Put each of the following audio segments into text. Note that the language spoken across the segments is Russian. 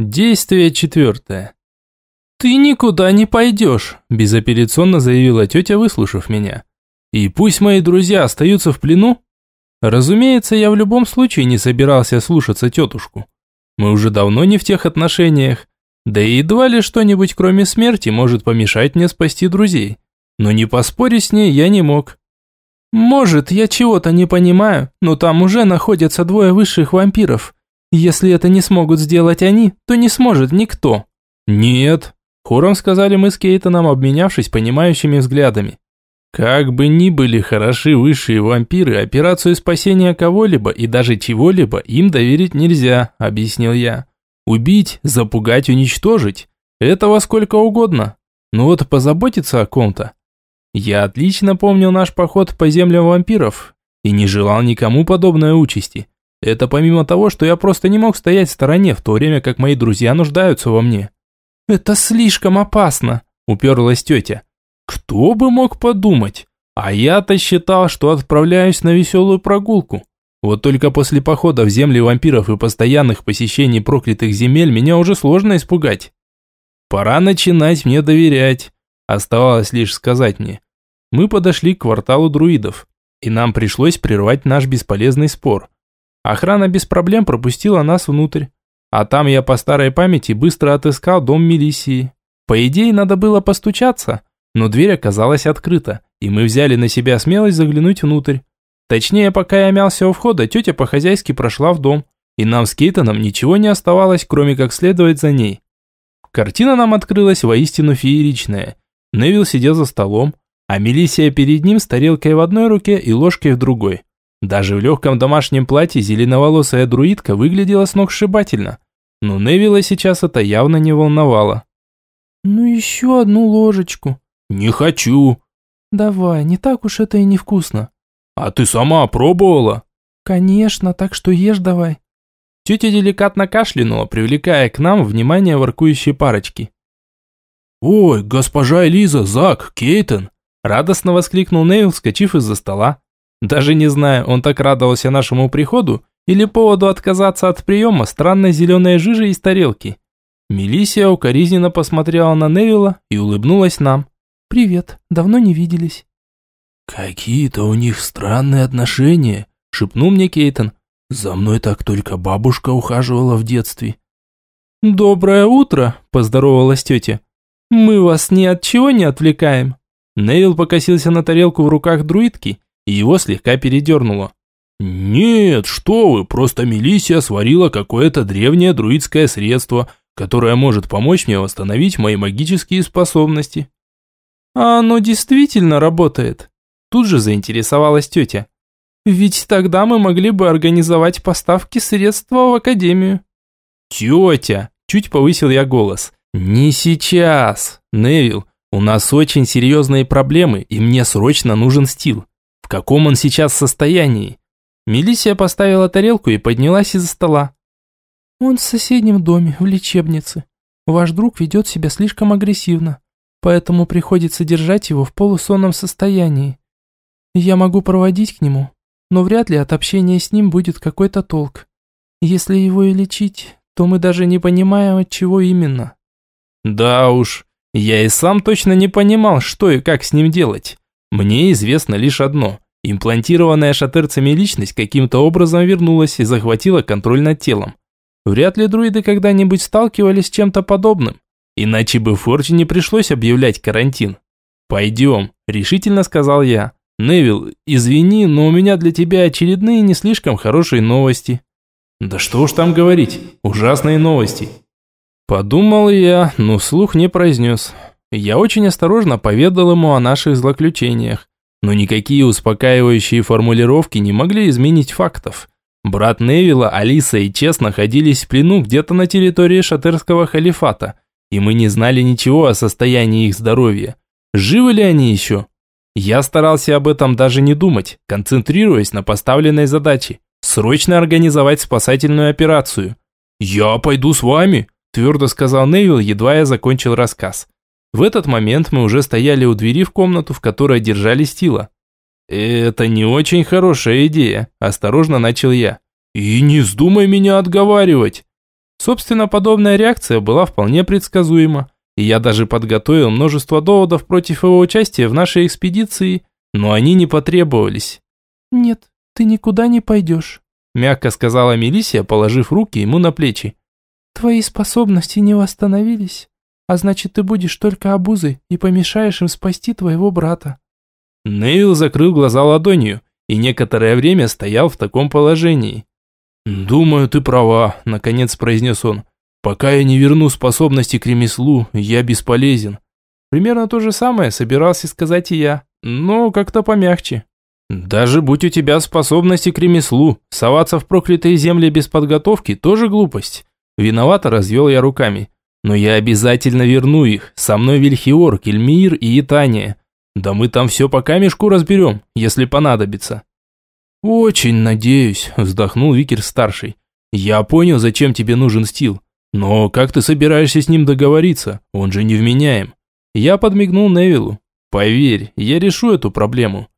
Действие четвертое. «Ты никуда не пойдешь», – безапелляционно заявила тетя, выслушав меня. «И пусть мои друзья остаются в плену?» Разумеется, я в любом случае не собирался слушаться тетушку. Мы уже давно не в тех отношениях. Да и едва ли что-нибудь кроме смерти может помешать мне спасти друзей. Но не поспорить с ней я не мог. Может, я чего-то не понимаю, но там уже находятся двое высших вампиров. Если это не смогут сделать они, то не сможет никто. Нет, хором сказали мы с Кейтоном, обменявшись понимающими взглядами. Как бы ни были хороши высшие вампиры, операцию спасения кого-либо и даже чего-либо им доверить нельзя, объяснил я. Убить, запугать, уничтожить – этого сколько угодно. Но вот позаботиться о ком-то. Я отлично помнил наш поход по землям вампиров и не желал никому подобной участи. Это помимо того, что я просто не мог стоять в стороне, в то время как мои друзья нуждаются во мне. «Это слишком опасно», – уперлась тетя. Кто бы мог подумать? А я-то считал, что отправляюсь на веселую прогулку. Вот только после похода в земли вампиров и постоянных посещений проклятых земель меня уже сложно испугать. Пора начинать мне доверять. Оставалось лишь сказать мне. Мы подошли к кварталу друидов, и нам пришлось прервать наш бесполезный спор. Охрана без проблем пропустила нас внутрь. А там я по старой памяти быстро отыскал дом милиции. По идее, надо было постучаться, но дверь оказалась открыта, и мы взяли на себя смелость заглянуть внутрь. Точнее, пока я мялся у входа, тетя по-хозяйски прошла в дом, и нам с Кейтоном ничего не оставалось, кроме как следовать за ней. Картина нам открылась воистину фееричная. Невил сидел за столом, а Мелисия перед ним с тарелкой в одной руке и ложкой в другой. Даже в легком домашнем платье зеленоволосая друидка выглядела сногсшибательно. Но Невилла сейчас это явно не волновало. «Ну еще одну ложечку», «Не хочу». «Давай, не так уж это и невкусно». «А ты сама пробовала?» «Конечно, так что ешь давай». Тетя деликатно кашлянула, привлекая к нам внимание воркующей парочки. «Ой, госпожа Элиза, Зак, Кейтон!» Радостно воскликнул Нейл, вскочив из-за стола. Даже не знаю, он так радовался нашему приходу или поводу отказаться от приема странной зеленой жижи из тарелки. Мелисия укоризненно посмотрела на Невилла и улыбнулась нам. «Привет, давно не виделись». «Какие-то у них странные отношения», – шепнул мне Кейтон. «За мной так только бабушка ухаживала в детстве». «Доброе утро», – поздоровалась тетя. «Мы вас ни от чего не отвлекаем». Нейл покосился на тарелку в руках друидки, его слегка передернуло. «Нет, что вы, просто Мелисия сварила какое-то древнее друидское средство, которое может помочь мне восстановить мои магические способности». «А оно действительно работает?» Тут же заинтересовалась тетя. «Ведь тогда мы могли бы организовать поставки средств в академию». «Тетя!» – чуть повысил я голос. «Не сейчас! Невил, у нас очень серьезные проблемы, и мне срочно нужен стил. В каком он сейчас состоянии?» Мелисия поставила тарелку и поднялась из-за стола. «Он в соседнем доме, в лечебнице. Ваш друг ведет себя слишком агрессивно поэтому приходится держать его в полусонном состоянии. Я могу проводить к нему, но вряд ли от общения с ним будет какой-то толк. Если его и лечить, то мы даже не понимаем, от чего именно. Да уж, я и сам точно не понимал, что и как с ним делать. Мне известно лишь одно. Имплантированная шатерцами личность каким-то образом вернулась и захватила контроль над телом. Вряд ли друиды когда-нибудь сталкивались с чем-то подобным. Иначе бы Форчи не пришлось объявлять карантин. «Пойдем», – решительно сказал я. «Невил, извини, но у меня для тебя очередные не слишком хорошие новости». «Да что уж там говорить, ужасные новости». Подумал я, но вслух не произнес. Я очень осторожно поведал ему о наших злоключениях, но никакие успокаивающие формулировки не могли изменить фактов. Брат Невилла, Алиса и Чес находились в плену где-то на территории Шатерского халифата – и мы не знали ничего о состоянии их здоровья. Живы ли они еще? Я старался об этом даже не думать, концентрируясь на поставленной задаче – срочно организовать спасательную операцию. «Я пойду с вами», – твердо сказал Невил, едва я закончил рассказ. В этот момент мы уже стояли у двери в комнату, в которой держали Стила. «Это не очень хорошая идея», – осторожно начал я. «И не вздумай меня отговаривать!» Собственно, подобная реакция была вполне предсказуема, и я даже подготовил множество доводов против его участия в нашей экспедиции, но они не потребовались. «Нет, ты никуда не пойдешь», – мягко сказала Мелисия, положив руки ему на плечи. «Твои способности не восстановились, а значит, ты будешь только обузой и помешаешь им спасти твоего брата». Нейл закрыл глаза ладонью и некоторое время стоял в таком положении. «Думаю, ты права», – наконец произнес он. «Пока я не верну способности к ремеслу, я бесполезен». Примерно то же самое собирался сказать и я, но как-то помягче. «Даже будь у тебя способности к ремеслу, соваться в проклятые земли без подготовки – тоже глупость». Виновато развел я руками. «Но я обязательно верну их. Со мной Вильхиор, Кельмир и Итания. Да мы там все по камешку разберем, если понадобится». «Очень надеюсь», – вздохнул Викер-старший. «Я понял, зачем тебе нужен стил. Но как ты собираешься с ним договориться? Он же невменяем». Я подмигнул Невилу. «Поверь, я решу эту проблему».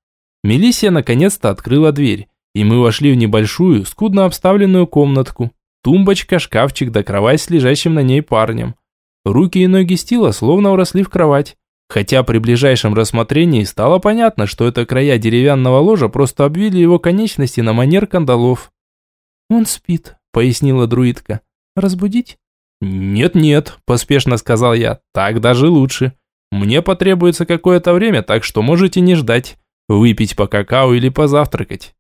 Мелисия наконец-то открыла дверь, и мы вошли в небольшую, скудно обставленную комнатку. Тумбочка, шкафчик да кровать с лежащим на ней парнем. Руки и ноги Стила словно уросли в кровать. Хотя при ближайшем рассмотрении стало понятно, что это края деревянного ложа просто обвили его конечности на манер кандалов. «Он спит», — пояснила друидка. «Разбудить?» «Нет-нет», – поспешно сказал я, – «так даже лучше. Мне потребуется какое-то время, так что можете не ждать. Выпить по какао или позавтракать».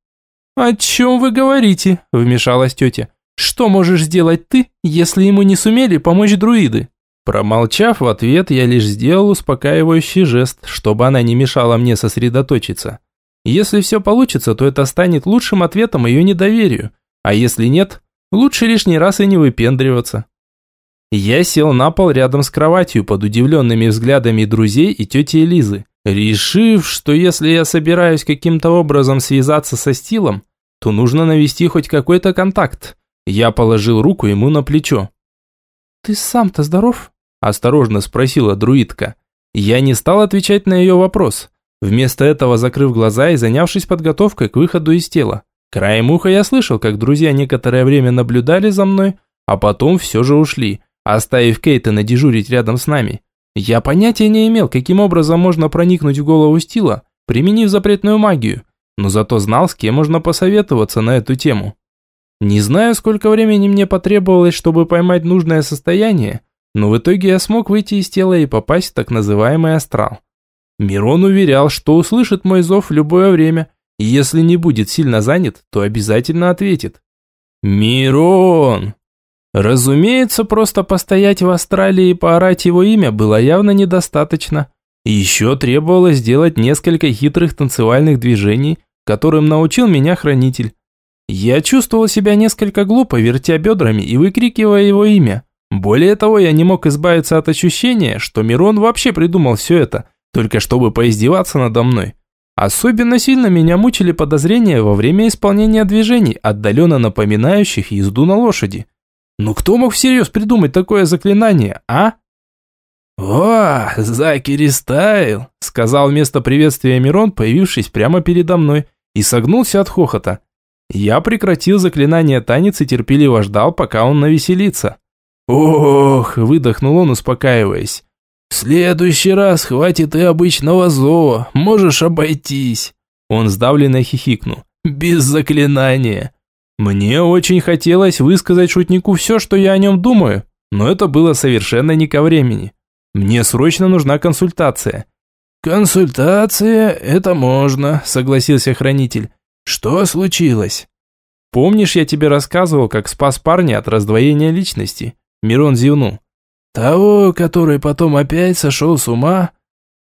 «О чем вы говорите?» – вмешалась тетя. «Что можешь сделать ты, если ему не сумели помочь друиды?» Промолчав в ответ, я лишь сделал успокаивающий жест, чтобы она не мешала мне сосредоточиться. Если все получится, то это станет лучшим ответом ее недоверию, а если нет, лучше лишний раз и не выпендриваться. Я сел на пол рядом с кроватью под удивленными взглядами друзей и тети Элизы, решив, что если я собираюсь каким-то образом связаться со Стилом, то нужно навести хоть какой-то контакт. Я положил руку ему на плечо. «Ты сам-то здоров?» Осторожно спросила друидка. Я не стал отвечать на ее вопрос, вместо этого закрыв глаза и занявшись подготовкой к выходу из тела. Краем уха я слышал, как друзья некоторое время наблюдали за мной, а потом все же ушли, оставив Кейтона дежурить рядом с нами. Я понятия не имел, каким образом можно проникнуть в голову Стила, применив запретную магию, но зато знал, с кем можно посоветоваться на эту тему. Не знаю, сколько времени мне потребовалось, чтобы поймать нужное состояние, но в итоге я смог выйти из тела и попасть в так называемый астрал. Мирон уверял, что услышит мой зов в любое время, и если не будет сильно занят, то обязательно ответит. «Мирон!» Разумеется, просто постоять в Австралии и поорать его имя было явно недостаточно. Еще требовалось сделать несколько хитрых танцевальных движений, которым научил меня хранитель. Я чувствовал себя несколько глупо, вертя бедрами и выкрикивая его имя. Более того, я не мог избавиться от ощущения, что Мирон вообще придумал все это, только чтобы поиздеваться надо мной. Особенно сильно меня мучили подозрения во время исполнения движений, отдаленно напоминающих езду на лошади. Ну кто мог всерьез придумать такое заклинание, а? «О, Закери стайл!» – сказал вместо приветствия Мирон, появившись прямо передо мной, и согнулся от хохота. Я прекратил заклинание танец и терпеливо ждал, пока он навеселится. «Ох!» – выдохнул он, успокаиваясь. «В следующий раз хватит и обычного зова, можешь обойтись!» Он сдавленно хихикнул. «Без заклинания!» Мне очень хотелось высказать шутнику все, что я о нем думаю, но это было совершенно не ко времени. Мне срочно нужна консультация. «Консультация – это можно», – согласился хранитель. «Что случилось?» «Помнишь, я тебе рассказывал, как спас парня от раздвоения личности?» Мирон зевнул. «Того, который потом опять сошел с ума?»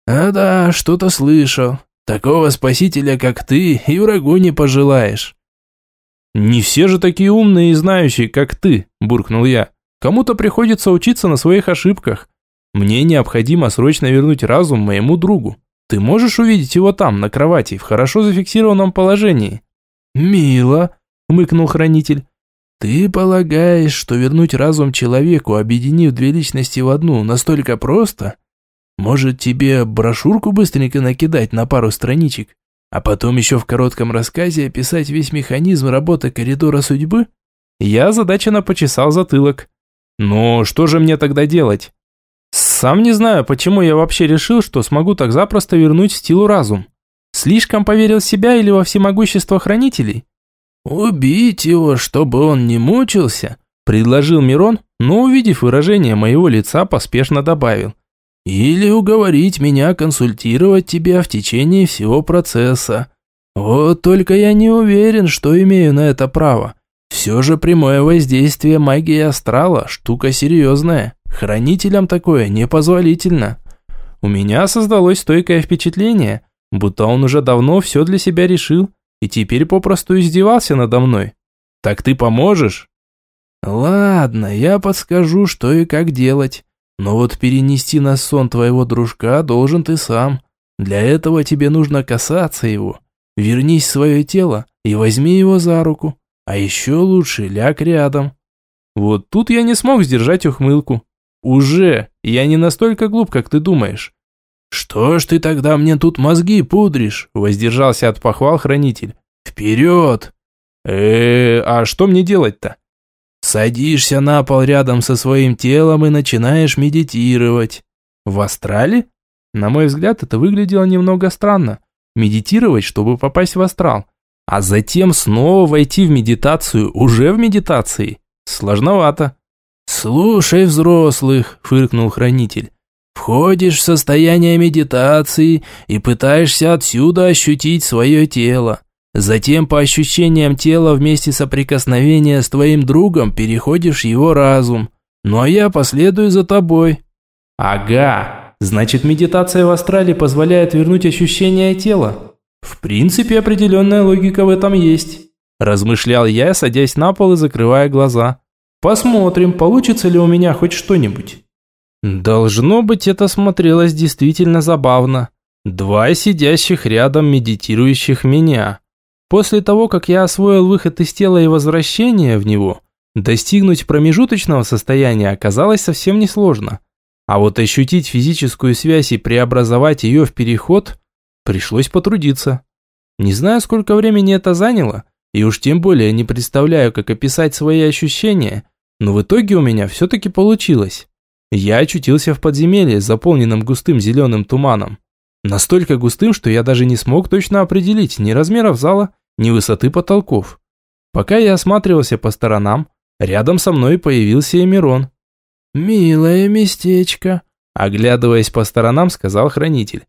«А да, что-то слышал. Такого спасителя, как ты, и врагу не пожелаешь». «Не все же такие умные и знающие, как ты», – буркнул я. «Кому-то приходится учиться на своих ошибках. Мне необходимо срочно вернуть разум моему другу. Ты можешь увидеть его там, на кровати, в хорошо зафиксированном положении?» «Мило», – хмыкнул хранитель. «Ты полагаешь, что вернуть разум человеку, объединив две личности в одну, настолько просто? Может, тебе брошюрку быстренько накидать на пару страничек? А потом еще в коротком рассказе описать весь механизм работы коридора судьбы? Я задаченно почесал затылок. Но что же мне тогда делать? Сам не знаю, почему я вообще решил, что смогу так запросто вернуть стилу разум. Слишком поверил в себя или во всемогущество хранителей? «Убить его, чтобы он не мучился», – предложил Мирон, но, увидев выражение моего лица, поспешно добавил. «Или уговорить меня консультировать тебя в течение всего процесса. Вот только я не уверен, что имею на это право. Все же прямое воздействие магии астрала – штука серьезная. Хранителям такое непозволительно». У меня создалось стойкое впечатление, будто он уже давно все для себя решил – и теперь попросту издевался надо мной. Так ты поможешь? Ладно, я подскажу, что и как делать. Но вот перенести на сон твоего дружка должен ты сам. Для этого тебе нужно касаться его. Вернись в свое тело и возьми его за руку. А еще лучше ляг рядом. Вот тут я не смог сдержать ухмылку. Уже, я не настолько глуп, как ты думаешь. «Что ж ты тогда мне тут мозги пудришь?» – воздержался от похвал хранитель. «Вперед!» э, а что мне делать-то?» «Садишься на пол рядом со своим телом и начинаешь медитировать». «В астрале?» На мой взгляд, это выглядело немного странно. Медитировать, чтобы попасть в астрал. А затем снова войти в медитацию, уже в медитации. Сложновато. «Слушай взрослых», – фыркнул хранитель. Входишь в состояние медитации и пытаешься отсюда ощутить свое тело. Затем по ощущениям тела вместе соприкосновения с твоим другом переходишь его разум. Ну а я последую за тобой. Ага, значит медитация в астрале позволяет вернуть ощущение тела. В принципе, определенная логика в этом есть. Размышлял я, садясь на пол и закрывая глаза. Посмотрим, получится ли у меня хоть что-нибудь. Должно быть, это смотрелось действительно забавно. Два сидящих рядом медитирующих меня. После того, как я освоил выход из тела и возвращение в него, достигнуть промежуточного состояния оказалось совсем несложно. А вот ощутить физическую связь и преобразовать ее в переход пришлось потрудиться. Не знаю, сколько времени это заняло, и уж тем более не представляю, как описать свои ощущения, но в итоге у меня все-таки получилось. Я очутился в подземелье, заполненном густым зеленым туманом. Настолько густым, что я даже не смог точно определить ни размеров зала, ни высоты потолков. Пока я осматривался по сторонам, рядом со мной появился Эмирон. «Милое местечко», – оглядываясь по сторонам, сказал хранитель.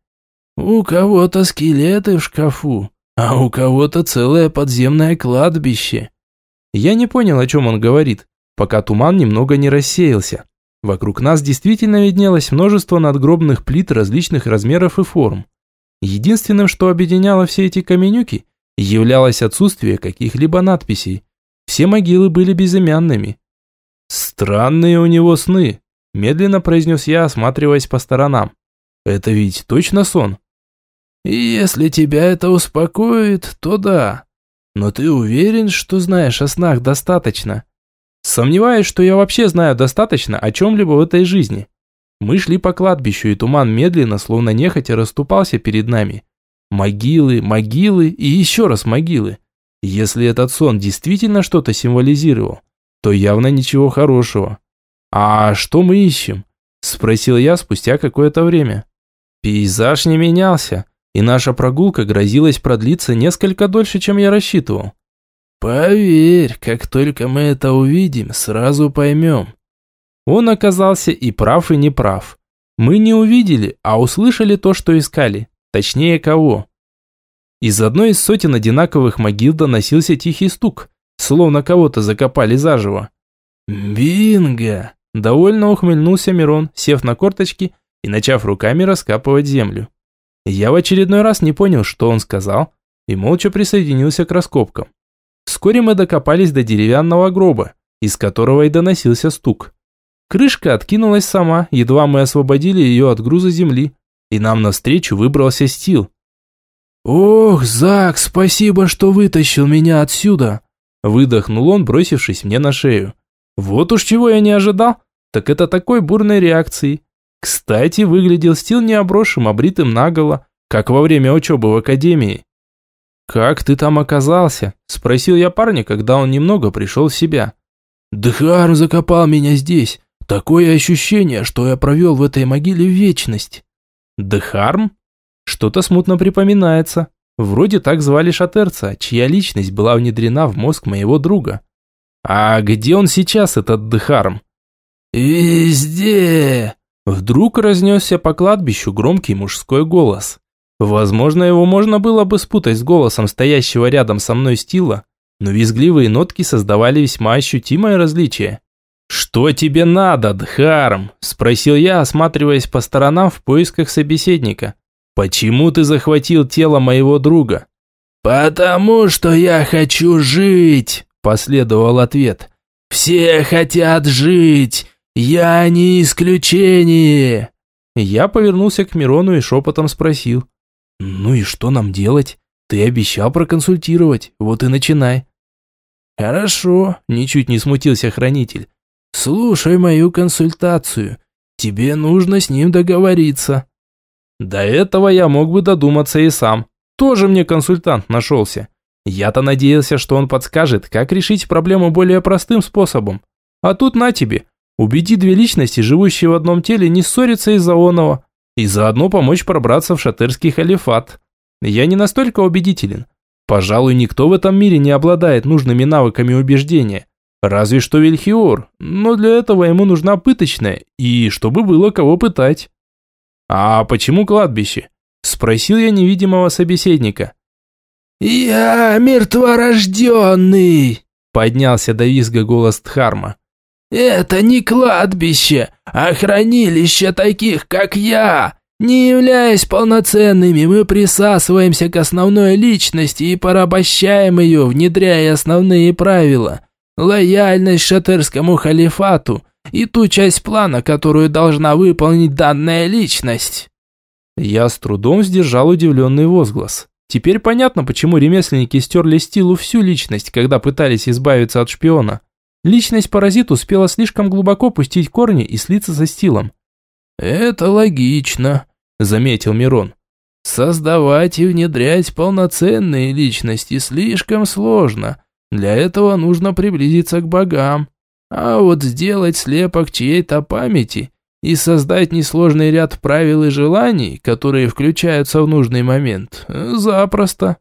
«У кого-то скелеты в шкафу, а у кого-то целое подземное кладбище». Я не понял, о чем он говорит, пока туман немного не рассеялся. Вокруг нас действительно виднелось множество надгробных плит различных размеров и форм. Единственным, что объединяло все эти каменюки, являлось отсутствие каких-либо надписей. Все могилы были безымянными. «Странные у него сны», – медленно произнес я, осматриваясь по сторонам. «Это ведь точно сон?» «Если тебя это успокоит, то да. Но ты уверен, что знаешь о снах достаточно?» Сомневаюсь, что я вообще знаю достаточно о чем-либо в этой жизни. Мы шли по кладбищу, и туман медленно, словно нехотя, расступался перед нами. Могилы, могилы и еще раз могилы. Если этот сон действительно что-то символизировал, то явно ничего хорошего. «А что мы ищем?» – спросил я спустя какое-то время. Пейзаж не менялся, и наша прогулка грозилась продлиться несколько дольше, чем я рассчитывал. «Поверь, как только мы это увидим, сразу поймем». Он оказался и прав, и неправ. Мы не увидели, а услышали то, что искали. Точнее, кого. Из одной из сотен одинаковых могил доносился тихий стук, словно кого-то закопали заживо. «Бинго!» – довольно ухмыльнулся Мирон, сев на корточки и начав руками раскапывать землю. Я в очередной раз не понял, что он сказал, и молча присоединился к раскопкам. Вскоре мы докопались до деревянного гроба, из которого и доносился стук. Крышка откинулась сама, едва мы освободили ее от груза земли, и нам навстречу выбрался Стил. «Ох, Зак, спасибо, что вытащил меня отсюда!» Выдохнул он, бросившись мне на шею. Вот уж чего я не ожидал, так это такой бурной реакции. Кстати, выглядел Стил не обросшим, обритым наголо, как во время учебы в академии. «Как ты там оказался?» – спросил я парня, когда он немного пришел в себя. Дхар закопал меня здесь. Такое ощущение, что я провел в этой могиле вечность. Дхарм? Что-то смутно припоминается. Вроде так звали шатерца, чья личность была внедрена в мозг моего друга. А где он сейчас, этот Дхарм? «Везде!» Вдруг разнесся по кладбищу громкий мужской голос. Возможно, его можно было бы спутать с голосом стоящего рядом со мной Стила, но визгливые нотки создавали весьма ощутимое различие. «Что тебе надо, Дхарм?» – спросил я, осматриваясь по сторонам в поисках собеседника. «Почему ты захватил тело моего друга?» «Потому что я хочу жить», – последовал ответ. «Все хотят жить, я не исключение». Я повернулся к Мирону и шепотом спросил. «Ну и что нам делать? Ты обещал проконсультировать, вот и начинай». «Хорошо», – ничуть не смутился хранитель. «Слушай мою консультацию. Тебе нужно с ним договориться». До этого я мог бы додуматься и сам. Тоже мне консультант нашелся. Я-то надеялся, что он подскажет, как решить проблему более простым способом. А тут на тебе. Убеди две личности, живущие в одном теле, не ссориться из-за оного. И заодно помочь пробраться в шатерский халифат. Я не настолько убедителен. Пожалуй, никто в этом мире не обладает нужными навыками убеждения. Разве что Вильхиор, но для этого ему нужна пыточная, и чтобы было кого пытать. «А почему кладбище?» – спросил я невидимого собеседника. «Я мертворожденный!» – поднялся до визга голос Дхарма. «Это не кладбище, а хранилище таких, как я! Не являясь полноценными, мы присасываемся к основной личности и порабощаем ее, внедряя основные правила. Лояльность шатерскому халифату и ту часть плана, которую должна выполнить данная личность. Я с трудом сдержал удивленный возглас. Теперь понятно, почему ремесленники стерли Стилу всю личность, когда пытались избавиться от шпиона. Личность-паразит успела слишком глубоко пустить корни и слиться со Стилом. «Это логично», – заметил Мирон. «Создавать и внедрять полноценные личности слишком сложно. Для этого нужно приблизиться к богам. А вот сделать слепок чьей-то памяти и создать несложный ряд правил и желаний, которые включаются в нужный момент, запросто».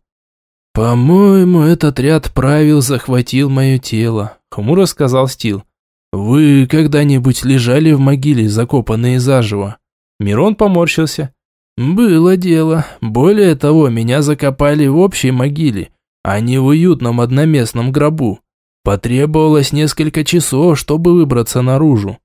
«По-моему, этот ряд правил захватил мое тело», – хмуро сказал Стил. «Вы когда-нибудь лежали в могиле, закопанные заживо?» Мирон поморщился. «Было дело. Более того, меня закопали в общей могиле, а не в уютном одноместном гробу. Потребовалось несколько часов, чтобы выбраться наружу».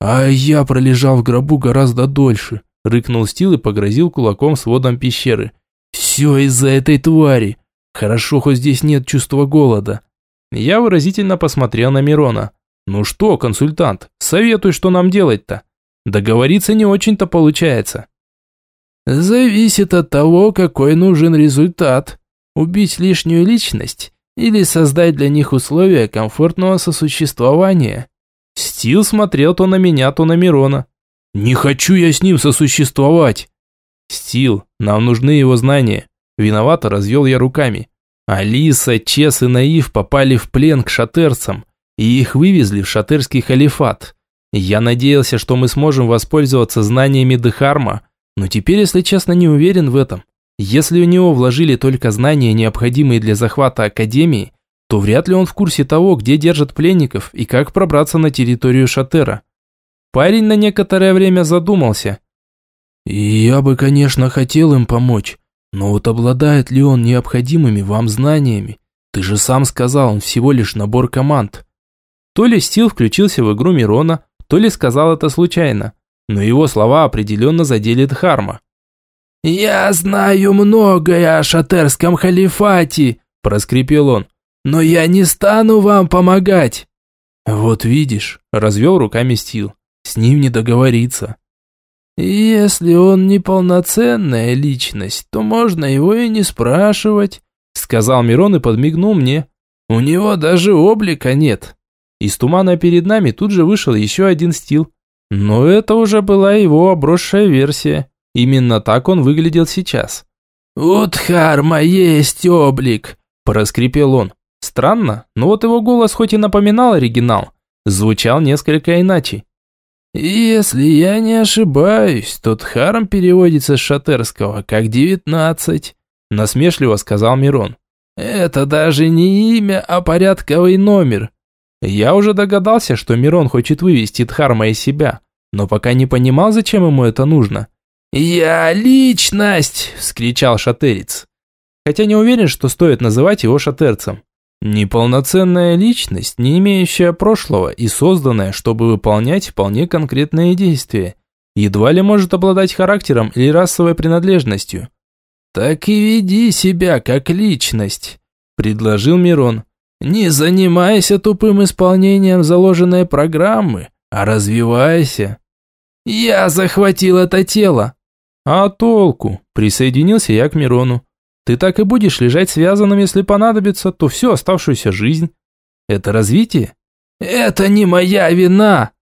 «А я пролежал в гробу гораздо дольше», – рыкнул Стил и погрозил кулаком сводом пещеры. «Все из-за этой твари. Хорошо, хоть здесь нет чувства голода». Я выразительно посмотрел на Мирона. «Ну что, консультант, советуй, что нам делать-то? Договориться не очень-то получается». «Зависит от того, какой нужен результат. Убить лишнюю личность или создать для них условия комфортного сосуществования». Стил смотрел то на меня, то на Мирона. «Не хочу я с ним сосуществовать!» «Стил, нам нужны его знания». Виновато развел я руками. Алиса, Чес и Наив попали в плен к шатерцам и их вывезли в шатерский халифат. Я надеялся, что мы сможем воспользоваться знаниями Дехарма, но теперь, если честно, не уверен в этом. Если у него вложили только знания, необходимые для захвата Академии, то вряд ли он в курсе того, где держат пленников и как пробраться на территорию Шатера. Парень на некоторое время задумался. «Я бы, конечно, хотел им помочь, но вот обладает ли он необходимыми вам знаниями? Ты же сам сказал, он всего лишь набор команд. То ли Стил включился в игру Мирона, то ли сказал это случайно, но его слова определенно задели Дхарма. «Я знаю многое о шатерском халифате», – проскрипел он, – «но я не стану вам помогать». «Вот видишь», – развел руками Стил, – «с ним не договориться». «Если он неполноценная личность, то можно его и не спрашивать», – сказал Мирон и подмигнул мне. «У него даже облика нет». Из тумана перед нами тут же вышел еще один стил. Но это уже была его обросшая версия. Именно так он выглядел сейчас. «У Дхарма есть облик», – проскрипел он. Странно, но вот его голос хоть и напоминал оригинал, звучал несколько иначе. «Если я не ошибаюсь, то Дхарм переводится с шатерского как девятнадцать», насмешливо сказал Мирон. «Это даже не имя, а порядковый номер». Я уже догадался, что Мирон хочет вывести Дхарма из себя, но пока не понимал, зачем ему это нужно. «Я личность!» – вскричал шатерец. Хотя не уверен, что стоит называть его шатерцем. Неполноценная личность, не имеющая прошлого и созданная, чтобы выполнять вполне конкретные действия. Едва ли может обладать характером или расовой принадлежностью. «Так и веди себя как личность», – предложил Мирон. «Не занимайся тупым исполнением заложенной программы, а развивайся». «Я захватил это тело». «А толку?» – присоединился я к Мирону. Ты так и будешь лежать связанным, если понадобится, то всю оставшуюся жизнь. Это развитие? Это не моя вина.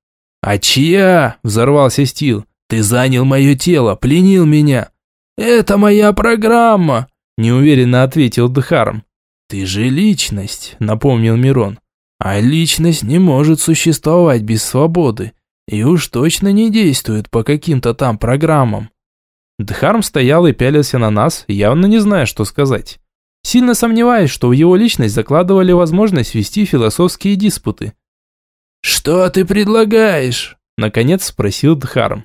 А чья? Взорвался Стил. Ты занял мое тело, пленил меня. Это моя программа, неуверенно ответил Дхарм. Ты же личность, напомнил Мирон. А личность не может существовать без свободы и уж точно не действует по каким-то там программам. Дхарм стоял и пялился на нас, явно не зная, что сказать. Сильно сомневаюсь, что в его личность закладывали возможность вести философские диспуты. «Что ты предлагаешь?» – наконец спросил Дхарм.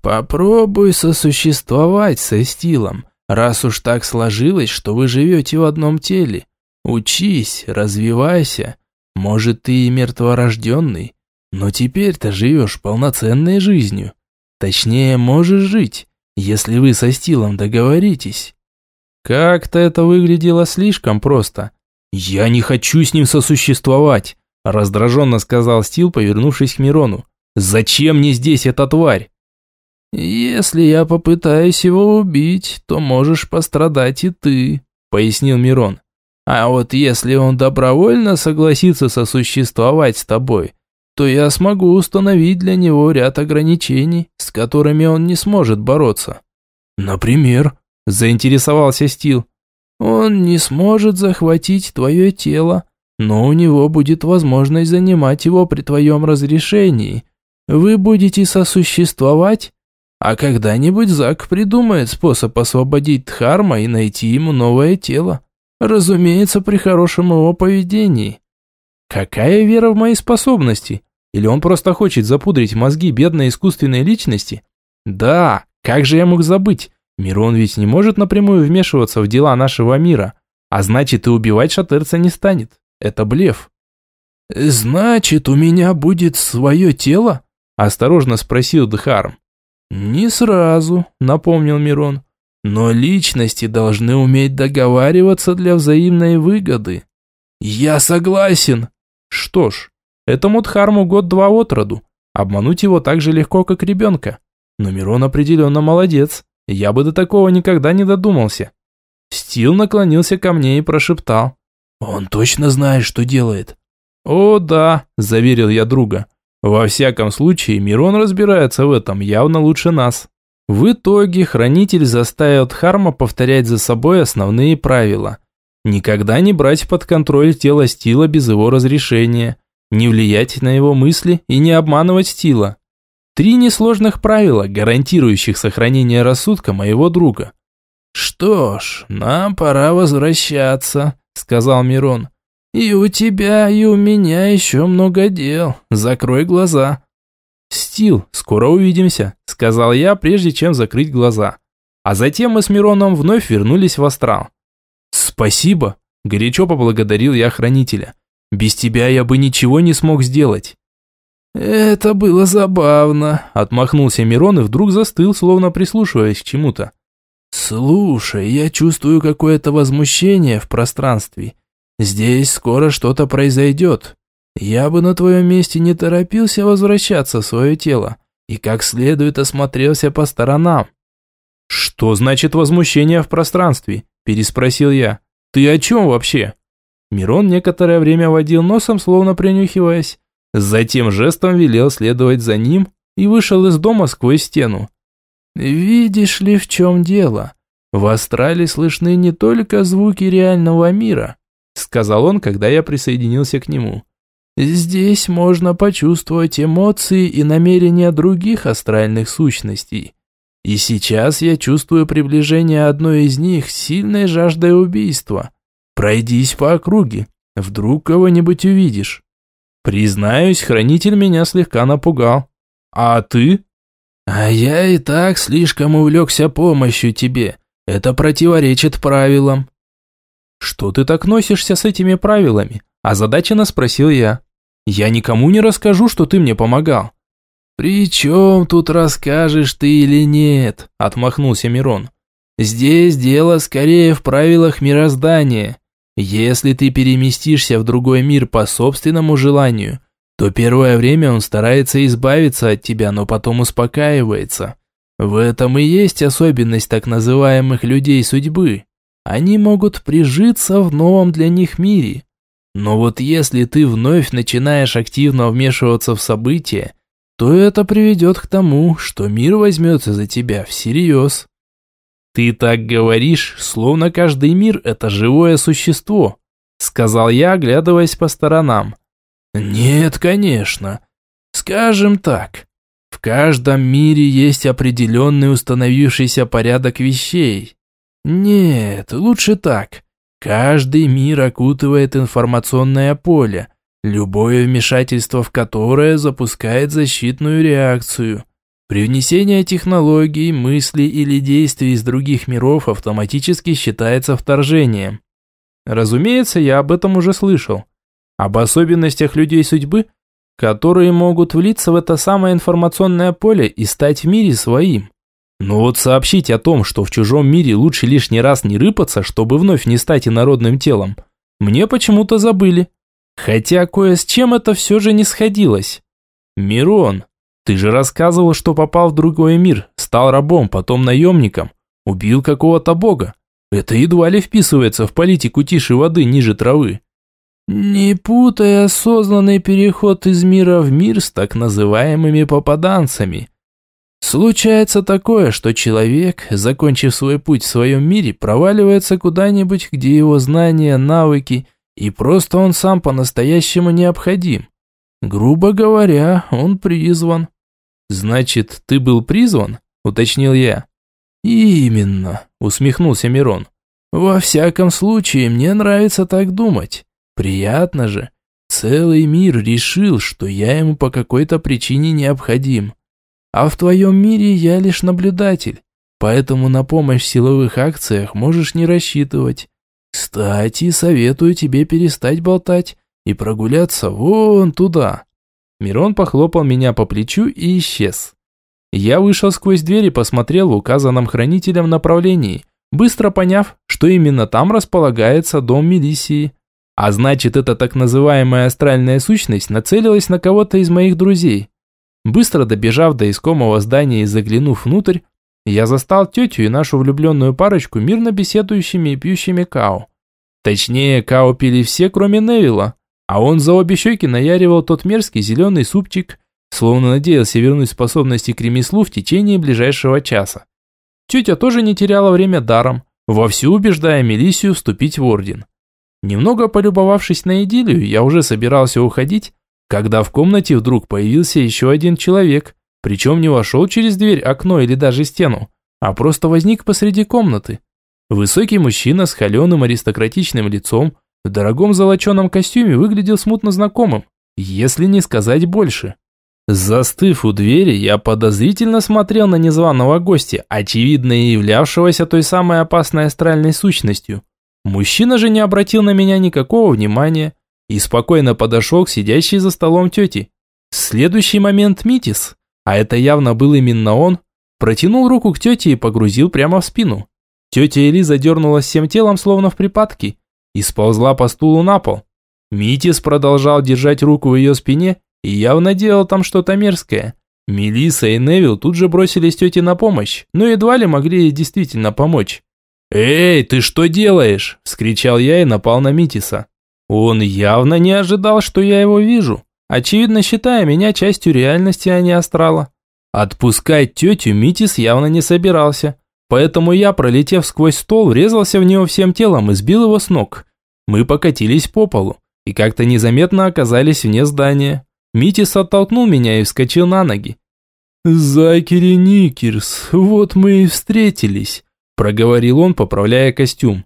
«Попробуй сосуществовать со стилом, раз уж так сложилось, что вы живете в одном теле. Учись, развивайся. Может, ты и мертворожденный, но теперь-то живешь полноценной жизнью. Точнее, можешь жить, если вы со Стилом договоритесь». Как-то это выглядело слишком просто. «Я не хочу с ним сосуществовать», – раздраженно сказал Стил, повернувшись к Мирону. «Зачем мне здесь эта тварь?» «Если я попытаюсь его убить, то можешь пострадать и ты», – пояснил Мирон. «А вот если он добровольно согласится сосуществовать с тобой, то я смогу установить для него ряд ограничений, с которыми он не сможет бороться. Например, заинтересовался Стил. Он не сможет захватить твое тело, но у него будет возможность занимать его при твоем разрешении. Вы будете сосуществовать, а когда-нибудь Зак придумает способ освободить Дхарма и найти ему новое тело. Разумеется, при хорошем его поведении. Какая вера в мои способности? Или он просто хочет запудрить мозги бедной искусственной личности? Да, как же я мог забыть? Мирон ведь не может напрямую вмешиваться в дела нашего мира, а значит и убивать шатерца не станет. Это блеф. «Значит, у меня будет свое тело?» – осторожно спросил Дхарм. «Не сразу», – напомнил Мирон. «Но личности должны уметь договариваться для взаимной выгоды». «Я согласен». «Что ж, Этому Дхарму год-два от роду. Обмануть его так же легко, как ребенка. Но Мирон определенно молодец. Я бы до такого никогда не додумался. Стил наклонился ко мне и прошептал. «Он точно знает, что делает». «О, да», – заверил я друга. «Во всяком случае, Мирон разбирается в этом явно лучше нас». В итоге хранитель заставил Дхарма повторять за собой основные правила. Никогда не брать под контроль тело Стила без его разрешения – не влиять на его мысли и не обманывать Стила. Три несложных правила, гарантирующих сохранение рассудка моего друга. «Что ж, нам пора возвращаться», – сказал Мирон. «И у тебя, и у меня еще много дел. Закрой глаза». «Стил, скоро увидимся», – сказал я, прежде чем закрыть глаза. А затем мы с Мироном вновь вернулись в астрал. «Спасибо», – горячо поблагодарил я хранителя. Без тебя я бы ничего не смог сделать». «Это было забавно», – отмахнулся Мирон и вдруг застыл, словно прислушиваясь к чему-то. «Слушай, я чувствую какое-то возмущение в пространстве. Здесь скоро что-то произойдет. Я бы на твоем месте не торопился возвращаться в свое тело и как следует осмотрелся по сторонам». «Что значит возмущение в пространстве?» – переспросил я. «Ты о чем вообще?» Мирон некоторое время водил носом, словно принюхиваясь. Затем жестом велел следовать за ним и вышел из дома сквозь стену. «Видишь ли, в чем дело? В астрале слышны не только звуки реального мира», сказал он, когда я присоединился к нему. Здесь можно почувствовать эмоции и намерения других астральных сущностей. И сейчас я чувствую приближение одной из них с сильной жаждой убийства. Пройдись по округе, вдруг кого-нибудь увидишь. Признаюсь, хранитель меня слегка напугал. А ты? А я и так слишком увлекся помощью тебе. Это противоречит правилам. Что ты так носишься с этими правилами? Озадаченно спросил я. Я никому не расскажу, что ты мне помогал. «При чем тут расскажешь ты или нет?» – отмахнулся Мирон. «Здесь дело скорее в правилах мироздания. Если ты переместишься в другой мир по собственному желанию, то первое время он старается избавиться от тебя, но потом успокаивается. В этом и есть особенность так называемых людей судьбы. Они могут прижиться в новом для них мире. Но вот если ты вновь начинаешь активно вмешиваться в события, то это приведет к тому, что мир возьмется за тебя всерьез. «Ты так говоришь, словно каждый мир – это живое существо», – сказал я, оглядываясь по сторонам. «Нет, конечно. Скажем так, в каждом мире есть определенный установившийся порядок вещей. Нет, лучше так. Каждый мир окутывает информационное поле, любое вмешательство в которое запускает защитную реакцию. Привнесение технологий, мыслей или действий из других миров автоматически считается вторжением. Разумеется, я об этом уже слышал. Об особенностях людей судьбы, которые могут влиться в это самое информационное поле и стать в мире своим. Но вот сообщить о том, что в чужом мире лучше лишний раз не рыпаться, чтобы вновь не стать инородным телом, мне почему-то забыли. Хотя кое с чем это все же не сходилось. Мирон, ты же рассказывал, что попал в другой мир, стал рабом, потом наемником, убил какого-то бога. Это едва ли вписывается в политику тише воды ниже травы. Не путай осознанный переход из мира в мир с так называемыми попаданцами – Случается такое, что человек, закончив свой путь в своем мире, проваливается куда-нибудь, где его знания, навыки и просто он сам по-настоящему необходим. Грубо говоря, он призван. «Значит, ты был призван?» – уточнил я. «Именно», – усмехнулся Мирон. «Во всяком случае, мне нравится так думать. Приятно же. Целый мир решил, что я ему по какой-то причине необходим. А в твоем мире я лишь наблюдатель, поэтому на помощь в силовых акциях можешь не рассчитывать. Кстати, советую тебе перестать болтать и прогуляться вон туда». Мирон похлопал меня по плечу и исчез. Я вышел сквозь дверь и посмотрел в указанном хранителем направлении, быстро поняв, что именно там располагается дом милиции. А значит, эта так называемая астральная сущность нацелилась на кого-то из моих друзей. Быстро добежав до искомого здания и заглянув внутрь, я застал тетю и нашу влюбленную парочку мирно беседующими и пьющими као. Точнее, као пили все, кроме Невилла, а он за обе щеки наяривал тот мерзкий зеленый супчик, словно надеялся вернуть способности к ремеслу в течение ближайшего часа. Тетя тоже не теряла время даром, вовсю убеждая Мелисию вступить в орден. Немного полюбовавшись на идиллию, я уже собирался уходить, когда в комнате вдруг появился еще один человек, причем не вошел через дверь, окно или даже стену, а просто возник посреди комнаты. Высокий мужчина с холеным аристократичным лицом, в дорогом золоченом костюме выглядел смутно знакомым, если не сказать больше. Застыв у двери, я подозрительно смотрел на незваного гостя, очевидно являвшегося той самой опасной астральной сущностью. Мужчина же не обратил на меня никакого внимания, и спокойно подошел к сидящей за столом тете. В следующий момент Митис, а это явно был именно он, протянул руку к тете и погрузил прямо в спину. Тетя Элиза дернулась всем телом, словно в припадке, и сползла по стулу на пол. Митис продолжал держать руку в ее спине и явно делал там что-то мерзкое. Мелисса и Невил тут же бросились тете на помощь, но едва ли могли ей действительно помочь. «Эй, ты что делаешь?» – вскричал я и напал на Митиса. Он явно не ожидал, что я его вижу, очевидно считая меня частью реальности, а не астрала. Отпускать тетю Митис явно не собирался, поэтому я, пролетев сквозь стол, врезался в него всем телом и сбил его с ног. Мы покатились по полу и как-то незаметно оказались вне здания. Митис оттолкнул меня и вскочил на ноги. «Закери Никерс, вот мы и встретились», – проговорил он, поправляя костюм.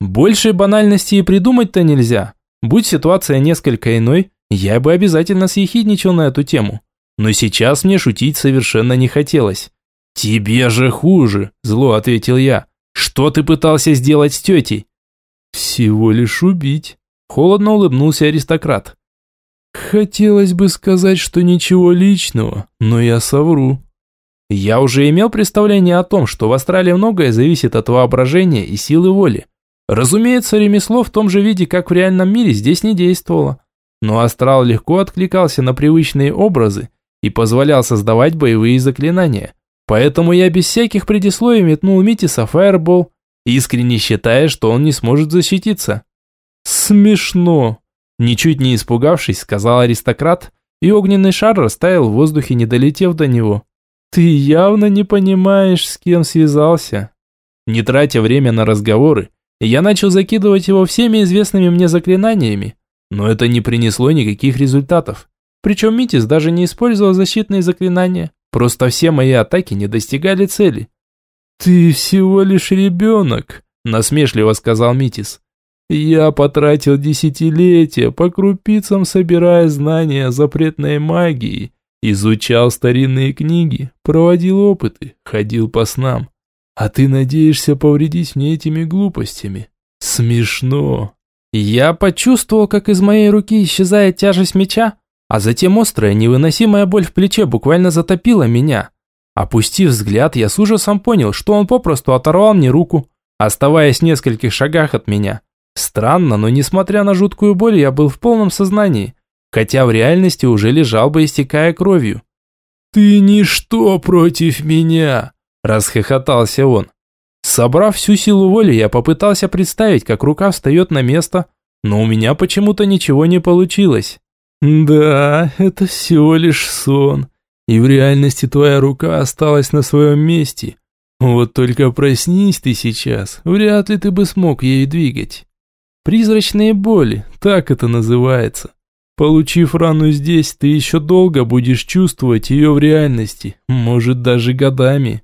Большей банальности и придумать-то нельзя. Будь ситуация несколько иной, я бы обязательно съехидничал на эту тему. Но сейчас мне шутить совершенно не хотелось. «Тебе же хуже», – зло ответил я. «Что ты пытался сделать с тетей?» «Всего лишь убить», – холодно улыбнулся аристократ. «Хотелось бы сказать, что ничего личного, но я совру». Я уже имел представление о том, что в Австралии многое зависит от воображения и силы воли. Разумеется, ремесло в том же виде, как в реальном мире, здесь не действовало. Но астрал легко откликался на привычные образы и позволял создавать боевые заклинания. Поэтому я без всяких предисловий метнул Митиса фаербол, искренне считая, что он не сможет защититься. «Смешно!» Ничуть не испугавшись, сказал аристократ, и огненный шар растаял в воздухе, не долетев до него. «Ты явно не понимаешь, с кем связался». Не тратя время на разговоры, я начал закидывать его всеми известными мне заклинаниями, но это не принесло никаких результатов. Причем Митис даже не использовал защитные заклинания, просто все мои атаки не достигали цели. «Ты всего лишь ребенок», – насмешливо сказал Митис. «Я потратил десятилетия, по крупицам собирая знания о запретной магии, изучал старинные книги, проводил опыты, ходил по снам. А ты надеешься повредить мне этими глупостями? Смешно. Я почувствовал, как из моей руки исчезает тяжесть меча, а затем острая, невыносимая боль в плече буквально затопила меня. Опустив взгляд, я с ужасом понял, что он попросту оторвал мне руку, оставаясь в нескольких шагах от меня. Странно, но несмотря на жуткую боль, я был в полном сознании, хотя в реальности уже лежал бы, истекая кровью. «Ты ничто против меня!» Расхохотался он. Собрав всю силу воли, я попытался представить, как рука встает на место, но у меня почему-то ничего не получилось. Да, это всего лишь сон, и в реальности твоя рука осталась на своем месте. Вот только проснись ты сейчас, вряд ли ты бы смог ею двигать. Призрачные боли, так это называется. Получив рану здесь, ты еще долго будешь чувствовать ее в реальности, может даже годами.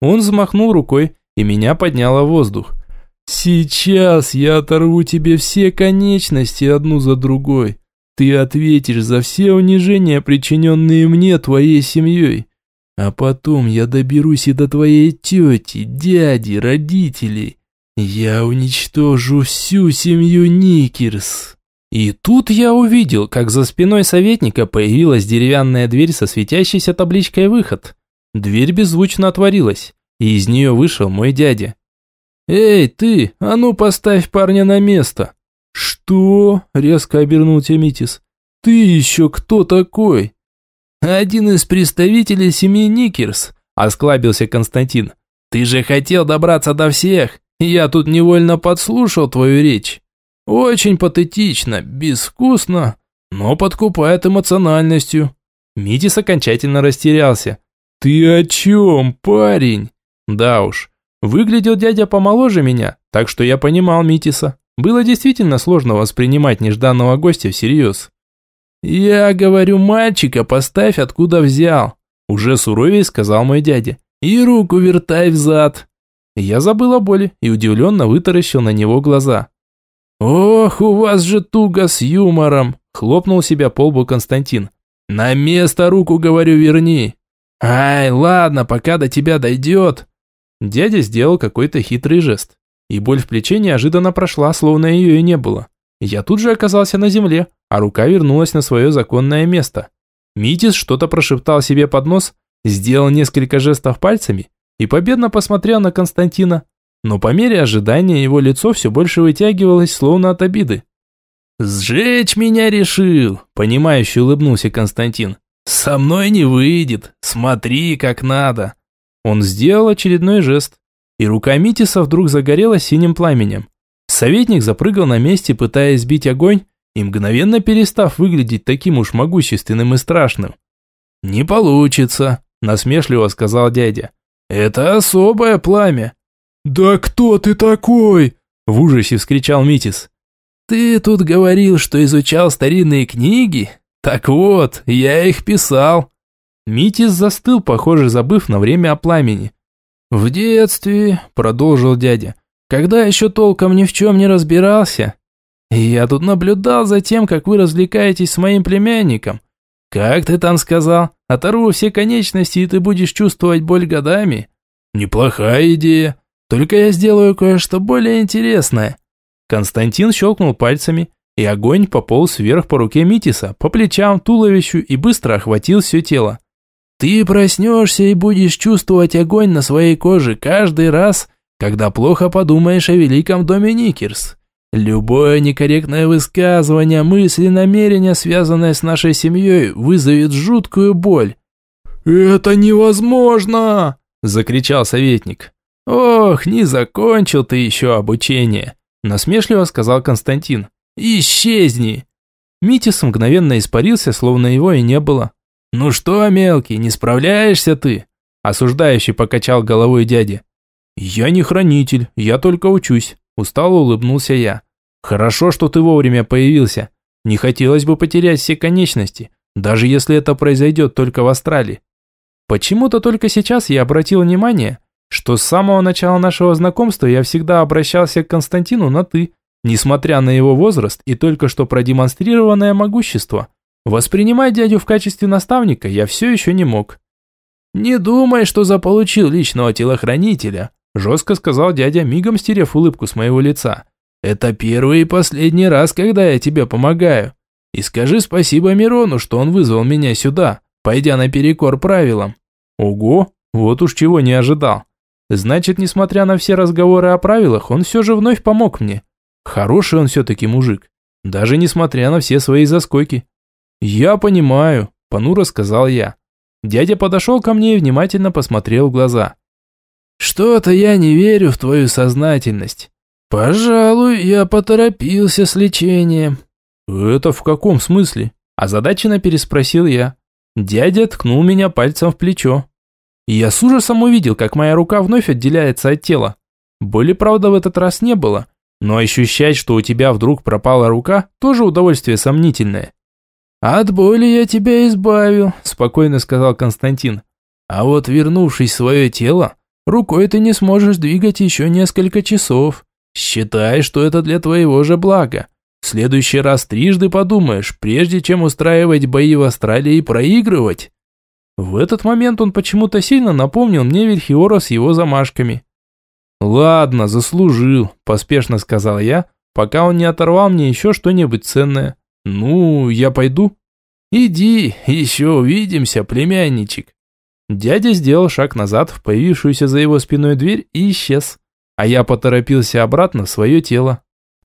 Он взмахнул рукой, и меня подняло в воздух. «Сейчас я оторву тебе все конечности одну за другой. Ты ответишь за все унижения, причиненные мне твоей семьей. А потом я доберусь и до твоей тети, дяди, родителей. Я уничтожу всю семью Никерс». И тут я увидел, как за спиной советника появилась деревянная дверь со светящейся табличкой «Выход». Дверь беззвучно отворилась, и из нее вышел мой дядя. «Эй, ты, а ну поставь парня на место!» «Что?» – резко обернул Тимитис. «Ты еще кто такой?» «Один из представителей семьи Никерс», – осклабился Константин. «Ты же хотел добраться до всех, я тут невольно подслушал твою речь. Очень патетично, безвкусно, но подкупает эмоциональностью». Митис окончательно растерялся. «Ты о чем, парень?» Да уж, выглядел дядя помоложе меня, так что я понимал Митиса. Было действительно сложно воспринимать нежданного гостя всерьез. «Я говорю, мальчика поставь, откуда взял», уже суровее сказал мой дядя. «И руку вертай взад». Я забыл о боли и удивленно вытаращил на него глаза. «Ох, у вас же туго с юмором!» Хлопнул себя по лбу Константин. «На место руку, говорю, верни!» «Ай, ладно, пока до тебя дойдет!» Дядя сделал какой-то хитрый жест, и боль в плече неожиданно прошла, словно ее и не было. Я тут же оказался на земле, а рука вернулась на свое законное место. Митис что-то прошептал себе под нос, сделал несколько жестов пальцами и победно посмотрел на Константина, но по мере ожидания его лицо все больше вытягивалось, словно от обиды. «Сжечь меня решил!» – понимающе улыбнулся Константин. «Со мной не выйдет, смотри, как надо!» Он сделал очередной жест, и рука Митиса вдруг загорелась синим пламенем. Советник запрыгал на месте, пытаясь сбить огонь, и мгновенно перестав выглядеть таким уж могущественным и страшным. «Не получится», – насмешливо сказал дядя. «Это особое пламя». «Да кто ты такой?» – в ужасе вскричал Митис. ты тут говорил, что изучал старинные книги? Так вот, я их писал». Митис застыл, похоже, забыв на время о пламени. «В детстве», – продолжил дядя, – «когда еще толком ни в чем не разбирался, я тут наблюдал за тем, как вы развлекаетесь с моим племянником. Как ты там сказал? Оторву все конечности, и ты будешь чувствовать боль годами? Неплохая идея. Только я сделаю кое-что более интересное. Константин щелкнул пальцами, и огонь пополз вверх по руке Митиса, по плечам, туловищу и быстро охватил все тело. Ты проснешься и будешь чувствовать огонь на своей коже каждый раз, когда плохо подумаешь о великом доме Никерс. Любое некорректное высказывание, мысли, намерение, связанное с нашей семьей, вызовет жуткую боль. «Это невозможно!» – закричал советник. «Ох, не закончил ты еще обучение!» – насмешливо сказал Константин. «Исчезни!» Митис мгновенно испарился, словно его и не было. «Ну что, мелкий, не справляешься ты?» – осуждающий покачал головой дядя. «Я не хранитель, я только учусь», Устало улыбнулся я. «Хорошо, что ты вовремя появился. Не хотелось бы потерять все конечности, даже если это произойдет только в Австралии. Почему-то только сейчас я обратил внимание, что с самого начала нашего знакомства я всегда обращался к Константину на «ты», несмотря на его возраст и только что продемонстрированное могущество. Воспринимать дядю в качестве наставника я все еще не мог. «Не думай, что заполучил личного телохранителя», Жестко сказал дядя, мигом стерев улыбку с моего лица. «Это первый и последний раз, когда я тебе помогаю. И скажи спасибо Мирону, что он вызвал меня сюда, пойдя наперекор правилам». «Ого, вот уж чего не ожидал. Значит, несмотря на все разговоры о правилах, он все же вновь помог мне. Хороший он все-таки мужик, даже несмотря на все свои заскоки». «Я понимаю», – понуро сказал я. Дядя подошел ко мне и внимательно посмотрел в глаза. Что-то я не верю в твою сознательность. Пожалуй, я поторопился с лечением. Это в каком смысле? Озадаченно переспросил я. Дядя ткнул меня пальцем в плечо. Я с ужасом увидел, как моя рука вновь отделяется от тела. Боли, правда, в этот раз не было, но ощущать, что у тебя вдруг пропала рука, тоже удовольствие сомнительное. «От боли я тебя избавил», – спокойно сказал Константин. «А вот вернувшись в свое тело, Рукой ты не сможешь двигать еще несколько часов. Считай, что это для твоего же блага. В следующий раз трижды подумаешь, прежде чем устраивать бои в Австралии и проигрывать. В этот момент он почему-то сильно напомнил мне Вильхиора с его замашками. «Ладно, заслужил», – поспешно сказал я, пока он не оторвал мне еще что-нибудь ценное. «Ну, я пойду?» «Иди, еще увидимся, племянничек». Дядя сделал шаг назад в появившуюся за его спиной дверь и исчез. А я поторопился обратно в свое тело.